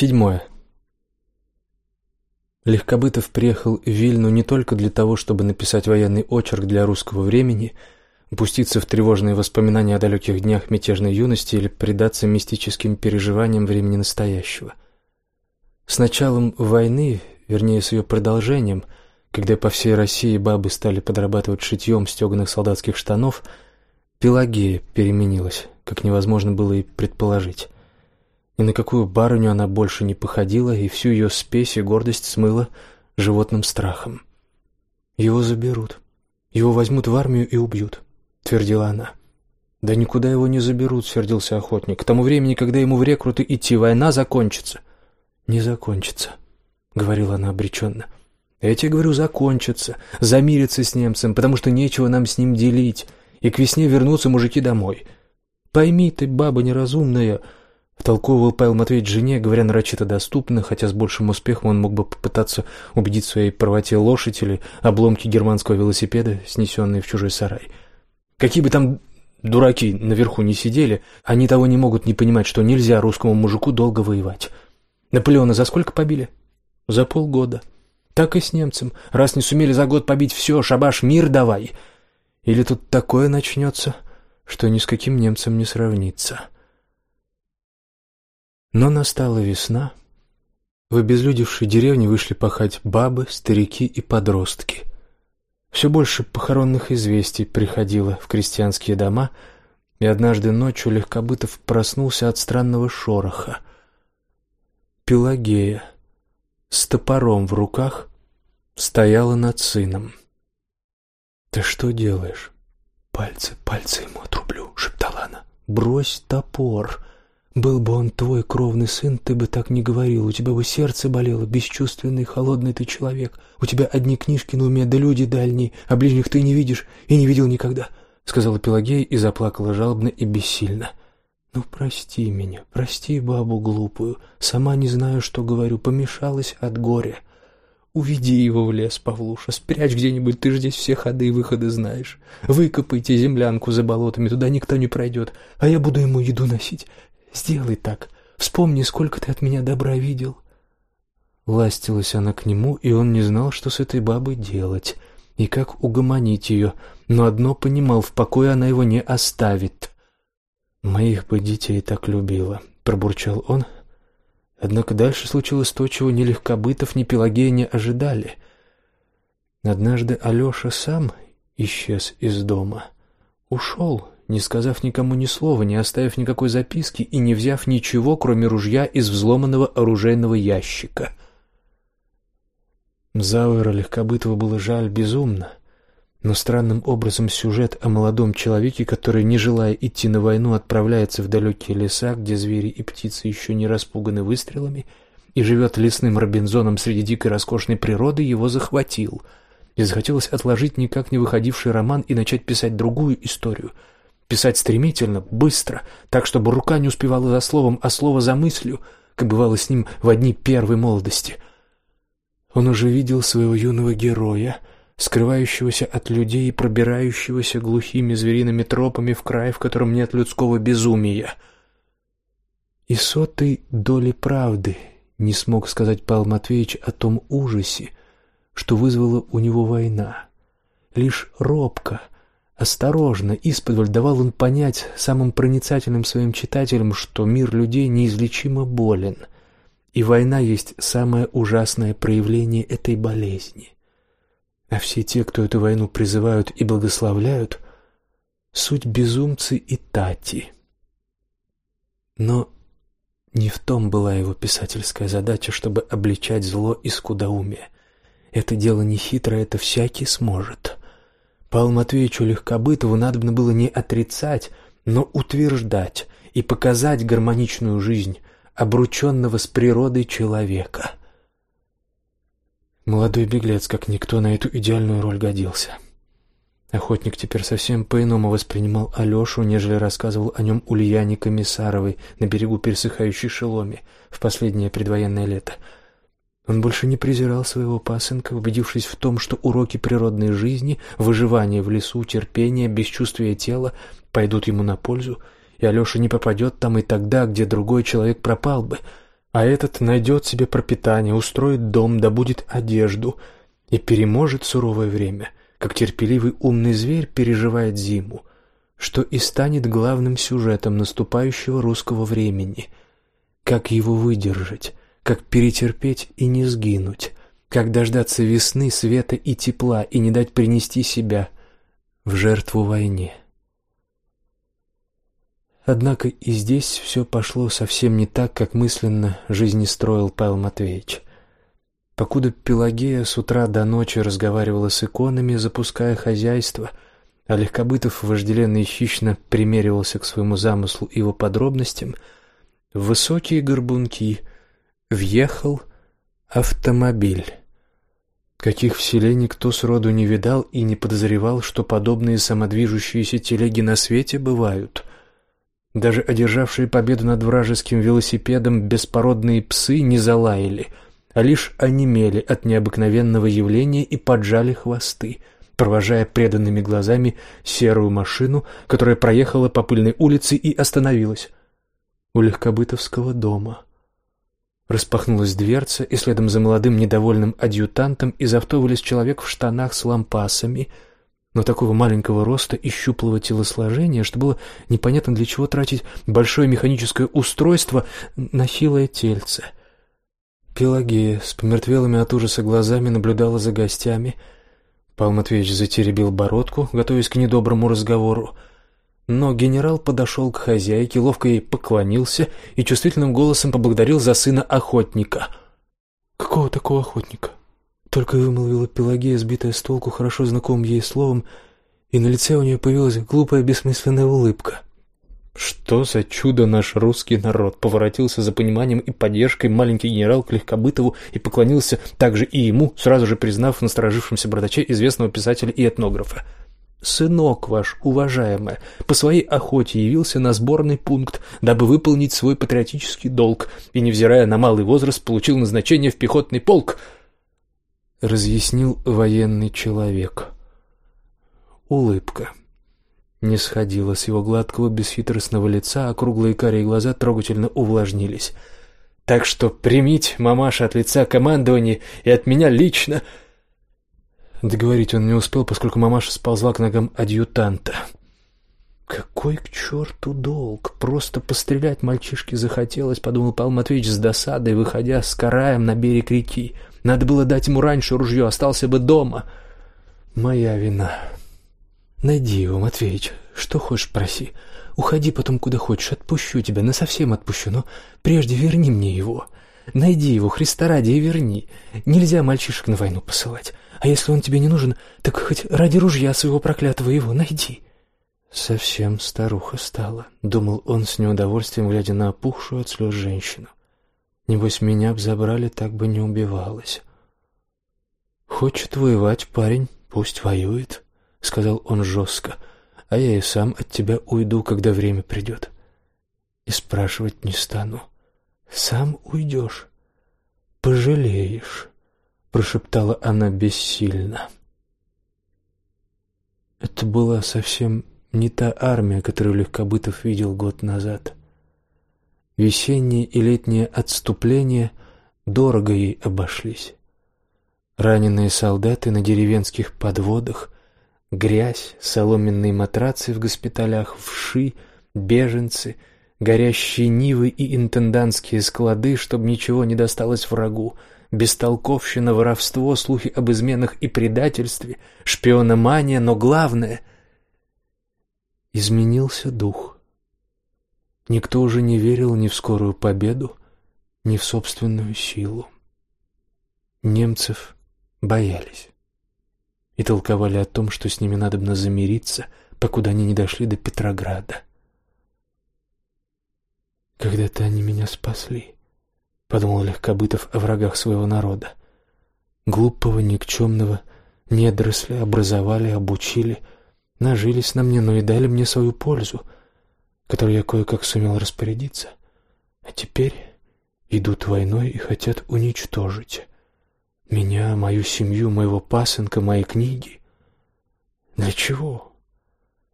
Седьмое. Легкобытов приехал в Вильну не только для того, чтобы написать военный очерк для русского времени, пуститься в тревожные воспоминания о далеких днях мятежной юности или предаться мистическим переживаниям времени настоящего. С началом войны, вернее, с ее продолжением, когда по всей России бабы стали подрабатывать шитьем стеганых солдатских штанов, Пелагея переменилась, как невозможно было и предположить. Ни на какую барыню она больше не походила, и всю ее спесь и гордость смыла животным страхом. «Его заберут. Его возьмут в армию и убьют», — твердила она. «Да никуда его не заберут», — сердился охотник. «К тому времени, когда ему в рекруты идти, война закончится». «Не закончится», — говорила она обреченно. «Я тебе говорю, закончится, замириться с немцем, потому что нечего нам с ним делить, и к весне вернутся мужики домой. Пойми ты, баба неразумная», — Втолковывал Павел Матвеевич жене, говоря нарочито доступно, хотя с большим успехом он мог бы попытаться убедить в своей правоте лошадь или обломки германского велосипеда, снесенные в чужой сарай. Какие бы там дураки наверху не сидели, они того не могут не понимать, что нельзя русскому мужику долго воевать. Наполеона за сколько побили? За полгода. Так и с немцем. Раз не сумели за год побить все, шабаш, мир давай. Или тут такое начнется, что ни с каким немцем не сравнится. Но настала весна. В обезлюдевшей деревне вышли пахать бабы, старики и подростки. Все больше похоронных известий приходило в крестьянские дома, и однажды ночью Легкобытов проснулся от странного шороха. Пелагея с топором в руках стояла над сыном. «Ты что делаешь?» «Пальцы, пальцы ему отрублю», — шептала она. «Брось топор!» Был бы он твой кровный сын, ты бы так не говорил, у тебя бы сердце болело, бесчувственный, холодный ты человек. У тебя одни книжки на уме, да люди дальние, а ближних ты не видишь и не видел никогда», — сказала Пелагея и заплакала жалобно и бессильно. «Ну, прости меня, прости бабу глупую, сама не знаю, что говорю, помешалась от горя. Уведи его в лес, Павлуша, спрячь где-нибудь, ты же здесь все ходы и выходы знаешь. Выкопайте землянку за болотами, туда никто не пройдет, а я буду ему еду носить. Сделай так. Вспомни, сколько ты от меня добра видел. Ластилась она к нему, и он не знал, что с этой бабой делать и как угомонить ее, но одно понимал, в покое она его не оставит. «Моих бы детей так любила», — пробурчал он. Однако дальше случилось то, чего ни Легкобытов, ни Пелагея не ожидали. Однажды Алеша сам исчез из дома. Ушел, не сказав никому ни слова, не оставив никакой записки и не взяв ничего, кроме ружья из взломанного оружейного ящика. Зауэра Легкобытова было жаль безумно, но странным образом сюжет о молодом человеке, который, не желая идти на войну, отправляется в далекие леса, где звери и птицы еще не распуганы выстрелами, и живет лесным Робинзоном среди дикой роскошной природы, его захватил. И захотелось отложить никак не выходивший роман и начать писать другую историю — писать стремительно, быстро, так, чтобы рука не успевала за словом, а слово за мыслью, как бывало с ним в одни первой молодости. Он уже видел своего юного героя, скрывающегося от людей и пробирающегося глухими звериными тропами в край, в котором нет людского безумия. И сотой доли правды не смог сказать Павел Матвеевич о том ужасе, что вызвала у него война. Лишь робко, Осторожно, исподволь давал он понять самым проницательным своим читателям, что мир людей неизлечимо болен, и война есть самое ужасное проявление этой болезни. А все те, кто эту войну призывают и благословляют, суть безумцы и тати. Но не в том была его писательская задача, чтобы обличать зло и скудоумие. Это дело не хитрое, это всякий сможет. Павлу Матвеевичу Легкобытову надобно было не отрицать, но утверждать и показать гармоничную жизнь обрученного с природой человека. Молодой беглец, как никто, на эту идеальную роль годился. Охотник теперь совсем по-иному воспринимал Алешу, нежели рассказывал о нем Ульяне Комиссаровой на берегу пересыхающей Шеломи в последнее предвоенное лето — он больше не презирал своего пасынка, убедившись в том, что уроки природной жизни, выживание в лесу, терпение, бесчувствие тела пойдут ему на пользу, и Алеша не попадет там и тогда, где другой человек пропал бы. а этот найдет себе пропитание, устроит дом, добудет одежду и переможет суровое время, как терпеливый умный зверь переживает зиму, что и станет главным сюжетом наступающего русского времени. Как его выдержать, как перетерпеть и не сгинуть, как дождаться весны, света и тепла и не дать принести себя в жертву войне. Однако и здесь все пошло совсем не так, как мысленно жизнестроил Павел Матвеевич. Покуда Пелагея с утра до ночи разговаривала с иконами, запуская хозяйство, а Легкобытов вожделенно и хищно примеривался к своему замыслу и его подробностям, высокие горбунки въехал автомобиль. Каких в селе никто сроду не видал и не подозревал, что подобные самодвижущиеся телеги на свете бывают. Даже одержавшие победу над вражеским велосипедом беспородные псы не залаяли, а лишь онемели от необыкновенного явления и поджали хвосты, провожая преданными глазами серую машину, которая проехала по пыльной улице и остановилась у легкобытовского дома. Распахнулась дверца, и следом за молодым недовольным адъютантом из авто вылез человек в штанах с лампасами — но такого маленького роста и щуплого телосложения, что было непонятно для чего тратить большое механическое устройство на хилое тельце. Пелагея с помертвелыми от ужаса глазами наблюдала за гостями. Павел Матвеевич затеребил бородку, готовясь к недоброму разговору. Но генерал подошел к хозяйке, ловко ей поклонился и чувствительным голосом поблагодарил за сына охотника. «Какого такого охотника?» Только вымолвила Пелагея, сбитая с толку хорошо знакомым ей словом, и на лице у нее появилась глупая бессмысленная улыбка. Что за чудо наш русский народ! Поворотился за пониманием и поддержкой маленький генерал к Легкобытову и поклонился также и ему, сразу же признав в насторожившемся бардаче известного писателя и этнографа. Сынок ваш, уважаемый, по своей охоте явился на сборный пункт, дабы выполнить свой патриотический долг, и, невзирая на малый возраст, получил назначение в пехотный полк — разъяснил военный человек. Улыбка не сходила с его гладкого бесхитростного лица, а круглые карие глаза трогательно увлажнились. Так что примите, мамаша, от лица командования и от меня лично. Договорить он не успел, поскольку мамаша сползла к ногам адъютанта. Какой к черту долг? Просто пострелять мальчишке захотелось, подумал Павел Матвеевич с досадой, выходя с караем на берег реки. Надо было дать ему раньше ружье, остался бы дома. Моя вина. Найди его, Матвеич. Что хочешь, проси. Уходи потом куда хочешь, отпущу тебя, на совсем отпущу, но прежде верни мне его. Найди его, Христа ради, и верни. Нельзя мальчишек на войну посылать. А если он тебе не нужен, так хоть ради ружья своего проклятого его найди. Совсем старуха стала, думал он с неудовольствием, глядя на опухшую от слез женщину. Небось, меня б забрали, так бы не убивалась. Хочет воевать парень, пусть воюет, сказал он жестко, а я и сам от тебя уйду, когда время придет. И спрашивать не стану. Сам уйдешь, пожалеешь, прошептала она бессильно. Это была совсем не та армия, которую Легкобытов видел год назад. Весеннее и летнее отступление дорого ей обошлись. Раненые солдаты на деревенских подводах, грязь, соломенные матрацы в госпиталях, вши, беженцы, горящие нивы и интендантские склады, чтобы ничего не досталось врагу, бестолковщина, воровство, слухи об изменах и предательстве, шпиономания, но главное — изменился дух. Никто уже не верил ни в скорую победу, ни в собственную силу. Немцев боялись и толковали о том, что с ними надобно замириться, покуда они не дошли до Петрограда. Когда-то они меня спасли, подумал Легкобытов о врагах своего народа. Глупого, никчемного недоросля образовали, обучили, нажились на мне, но и дали мне свою пользу — которой я кое-как сумел распорядиться, а теперь идут войной и хотят уничтожить меня, мою семью, моего пасынка, мои книги. Для чего?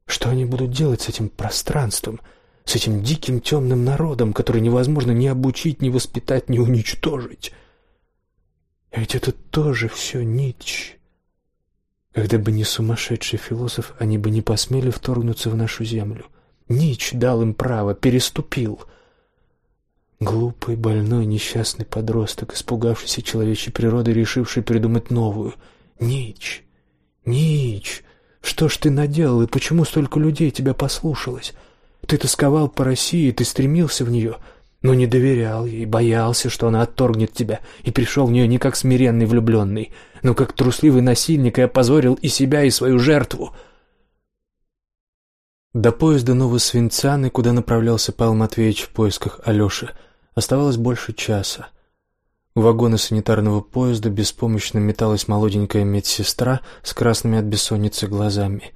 Что они будут делать с этим пространством, с этим диким темным народом, который невозможно ни обучить, ни воспитать, ни уничтожить. А ведь это тоже все Ницше. Когда бы не сумасшедший философ, они бы не посмели вторгнуться в нашу землю. Нич дал им право, переступил. Глупый, больной, несчастный подросток, испугавшийся человечьей природы, решивший придумать новую. Нич, Нич, что ж ты наделал и почему столько людей тебя послушалось? Ты тосковал по России, ты стремился в нее, но не доверял ей, боялся, что она отторгнет тебя, и пришел в нее не как смиренный влюбленный, но как трусливый насильник и опозорил и себя, и свою жертву. До поезда Новосвинцаны, куда направлялся Павел Матвеевич в поисках Алёши, оставалось больше часа. У вагона санитарного поезда беспомощно металась молоденькая медсестра с красными от бессонницы глазами.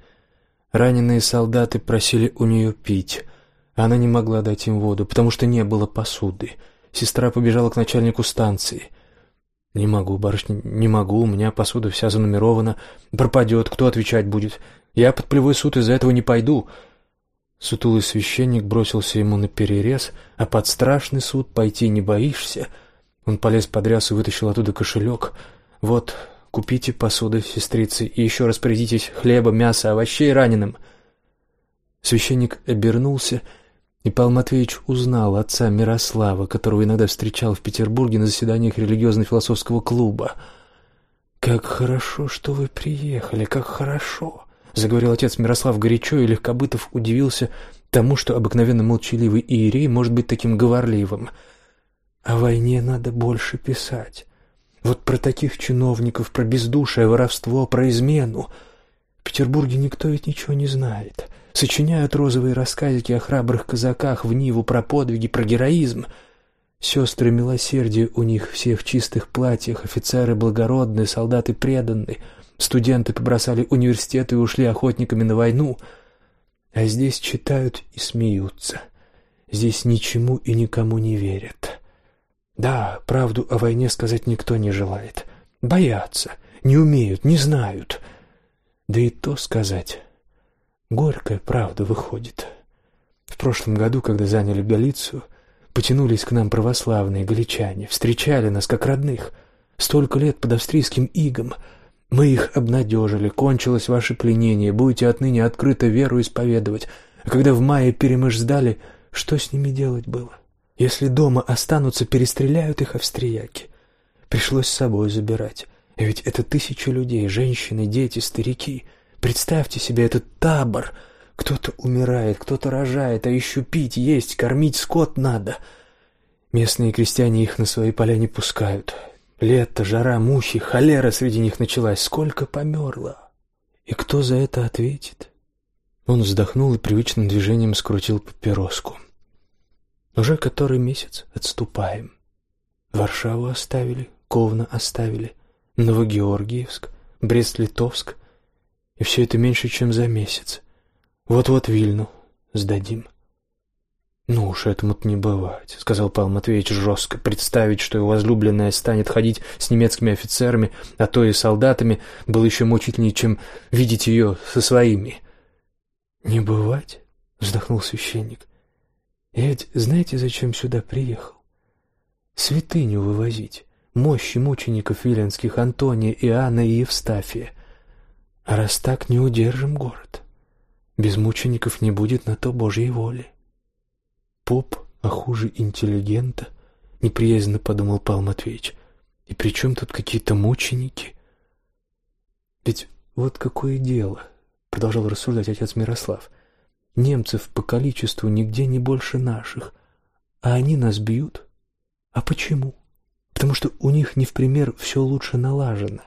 Раненые солдаты просили у нее пить. Она не могла дать им воду, потому что не было посуды. Сестра побежала к начальнику станции. «Не могу, барышня, не могу, у меня посуда вся занумерована. Пропадет, кто отвечать будет? Я под плевой суд из-за этого не пойду». Сутулый священник бросился ему на перерез, а под страшный суд пойти не боишься. Он полез под рясу и вытащил оттуда кошелек. «Вот, купите посуды, сестрицы, и еще распорядитесь хлеба, мяса, овощей раненым». Священник обернулся и Павел Матвеевич узнал отца Мирослава, которого иногда встречал в Петербурге на заседаниях религиозно-философского клуба. «Как хорошо, что вы приехали, как хорошо!» — заговорил отец Мирослав горячо, и Легкобытов удивился тому, что обыкновенно молчаливый иерей может быть таким говорливым. «О войне надо больше писать. Вот про таких чиновников, про бездушие, воровство, про измену. В Петербурге никто ведь ничего не знает сочиняют розовые рассказики о храбрых казаках в Ниву про подвиги, про героизм. Сестры милосердия у них все в чистых платьях, офицеры благородные, солдаты преданные, студенты побросали университеты и ушли охотниками на войну. А здесь читают и смеются. Здесь ничему и никому не верят. Да, правду о войне сказать никто не желает. Боятся, не умеют, не знают. Да и то сказать Горькая правда выходит. В прошлом году, когда заняли Галицию, потянулись к нам православные галичане, встречали нас как родных. Столько лет под австрийским игом. Мы их обнадежили, кончилось ваше пленение, будете отныне открыто веру исповедовать. А когда в мае перемыш сдали, что с ними делать было? Если дома останутся, перестреляют их австрияки. Пришлось с собой забирать. Ведь это тысячи людей, женщины, дети, старики — Представьте себе этот табор. Кто-то умирает, кто-то рожает, а еще пить, есть, кормить скот надо. Местные крестьяне их на свои поля не пускают. Лето, жара, мухи, холера среди них началась. Сколько померло. И кто за это ответит? Он вздохнул и привычным движением скрутил папироску. Уже который месяц отступаем. Варшаву оставили, Ковна оставили, Новогеоргиевск, Брест-Литовск, и все это меньше, чем за месяц. Вот-вот Вильну сдадим. «Ну уж этому-то не бывать», — сказал Павел Матвеевич жестко. «Представить, что его возлюбленная станет ходить с немецкими офицерами, а то и солдатами, было еще мучительнее, чем видеть ее со своими». «Не бывать?» — вздохнул священник. «Я ведь знаете, зачем сюда приехал? Святыню вывозить, мощи мучеников виленских Антония, Иоанна и Евстафия. А раз так, не удержим город. Без мучеников не будет на то Божьей воли. Поп, а хуже интеллигента, неприязненно подумал Павел Матвеевич. И при чем тут какие-то мученики? Ведь вот какое дело, продолжал рассуждать отец Мирослав. Немцев по количеству нигде не больше наших, а они нас бьют. А почему? Потому что у них не в пример все лучше налажено.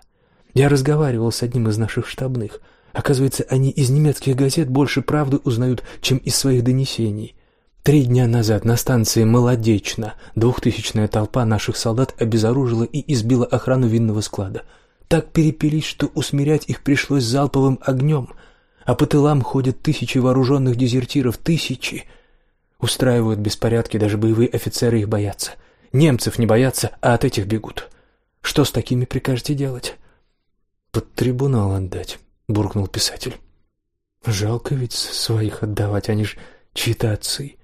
Я разговаривал с одним из наших штабных. Оказывается, они из немецких газет больше правды узнают, чем из своих донесений. Три дня назад на станции Молодечно двухтысячная толпа наших солдат обезоружила и избила охрану винного склада. Так перепились, что усмирять их пришлось залповым огнем, а по тылам ходят тысячи вооруженных дезертиров, тысячи. Устраивают беспорядки, даже боевые офицеры их боятся. Немцев не боятся, а от этих бегут. Что с такими прикажете делать? под трибунал отдать, буркнул писатель. Жалко ведь своих отдавать, они ж чьи-то отцы.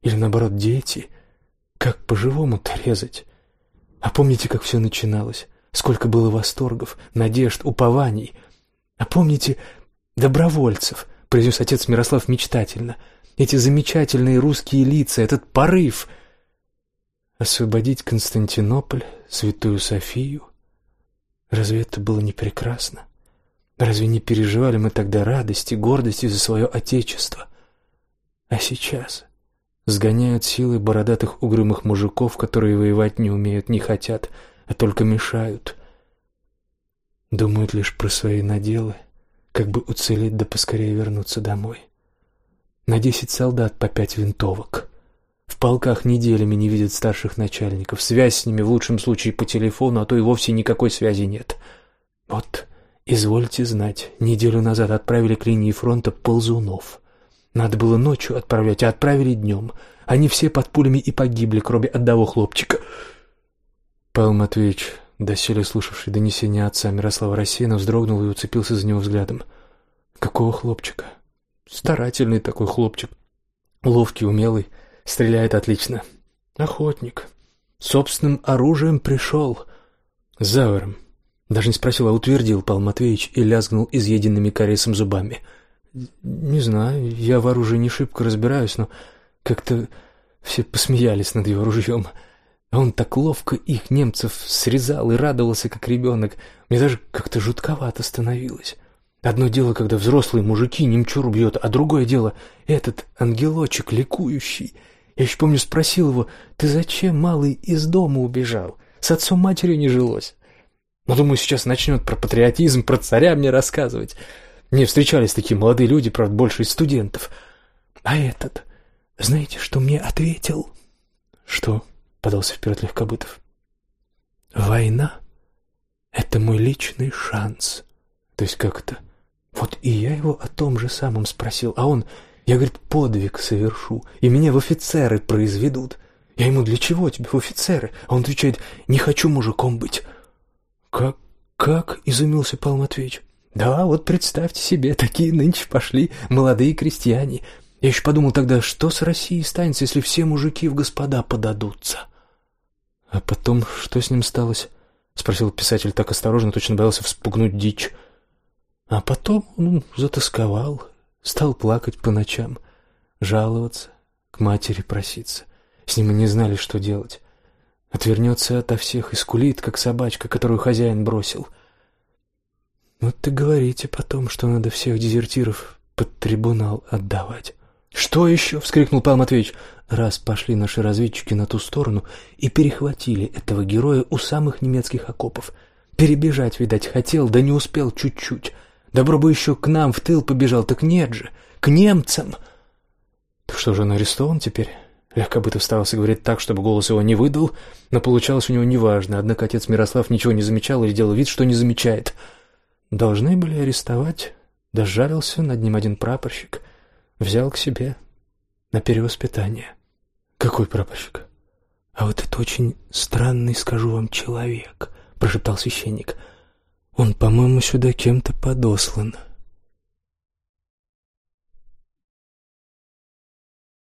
Или наоборот, дети? Как по-живому-то резать? А помните, как все начиналось? Сколько было восторгов, надежд, упований? А помните добровольцев, произнес отец Мирослав мечтательно. Эти замечательные русские лица, этот порыв. Освободить Константинополь, Святую Софию. Разве это было не прекрасно? Разве не переживали мы тогда радости, гордости за свое Отечество? А сейчас сгоняют силы бородатых угрюмых мужиков, которые воевать не умеют, не хотят, а только мешают. Думают лишь про свои наделы, как бы уцелеть да поскорее вернуться домой. На десять солдат по пять винтовок. В полках неделями не видят старших начальников. Связь с ними в лучшем случае по телефону, а то и вовсе никакой связи нет. Вот, извольте знать, неделю назад отправили к линии фронта ползунов. Надо было ночью отправлять, а отправили днем. Они все под пулями и погибли, кроме одного хлопчика. Павел Матвеевич, доселе слушавший донесение отца Мирослава рассеянно вздрогнул и уцепился за него взглядом. Какого хлопчика? Старательный такой хлопчик. Ловкий, умелый, стреляет отлично. Охотник. Собственным оружием пришел. С. Даже не спросил, а утвердил Павел Матвеевич и лязгнул изъеденными кариесом зубами — не знаю, я в оружии не шибко разбираюсь, но как-то все посмеялись над его ружьем. Он так ловко их, немцев, срезал и радовался, как ребенок. Мне даже как-то жутковато становилось. Одно дело, когда взрослые мужики немчур бьет, а другое дело — этот ангелочек ликующий. Я еще помню, спросил его, «Ты зачем, малый, из дома убежал? С отцом матерью не жилось?» Но, думаю, сейчас начнет про патриотизм, про царя мне рассказывать. Мне встречались такие молодые люди, правда, больше из студентов. А этот, знаете, что мне ответил? Что? Подался вперед Легкобытов. Война — это мой личный шанс. То есть как-то... Вот и я его о том же самом спросил, а он, я, говорит, подвиг совершу, и меня в офицеры произведут. Я ему, для чего тебе в офицеры? А он отвечает, не хочу мужиком быть. Как, как? — изумился Павел Матвеевич. Да, вот представьте себе, такие нынче пошли молодые крестьяне. Я еще подумал тогда, что с Россией станется, если все мужики в господа подадутся. А потом что с ним сталось? Спросил писатель так осторожно, точно боялся вспугнуть дичь. А потом он затасковал, стал плакать по ночам, жаловаться, к матери проситься. С ним и не знали, что делать. Отвернется ото всех и скулит, как собачка, которую хозяин бросил — вот ты говорите потом, что надо всех дезертиров под трибунал отдавать. Что еще? вскрикнул Павел Матвеевич. Раз пошли наши разведчики на ту сторону и перехватили этого героя у самых немецких окопов. Перебежать, видать, хотел, да не успел чуть-чуть. Добро бы еще к нам в тыл побежал, так нет же, к немцам. Так что же он арестован теперь? Легкобытов старался говорить так, чтобы голос его не выдал, но получалось у него неважно. Однако отец Мирослав ничего не замечал или делал вид, что не замечает. — Должны были арестовать, дожарился над ним один прапорщик, взял к себе на перевоспитание. Какой прапорщик? А вот это очень странный, скажу вам, человек, прошептал священник. Он, по-моему, сюда кем-то подослан.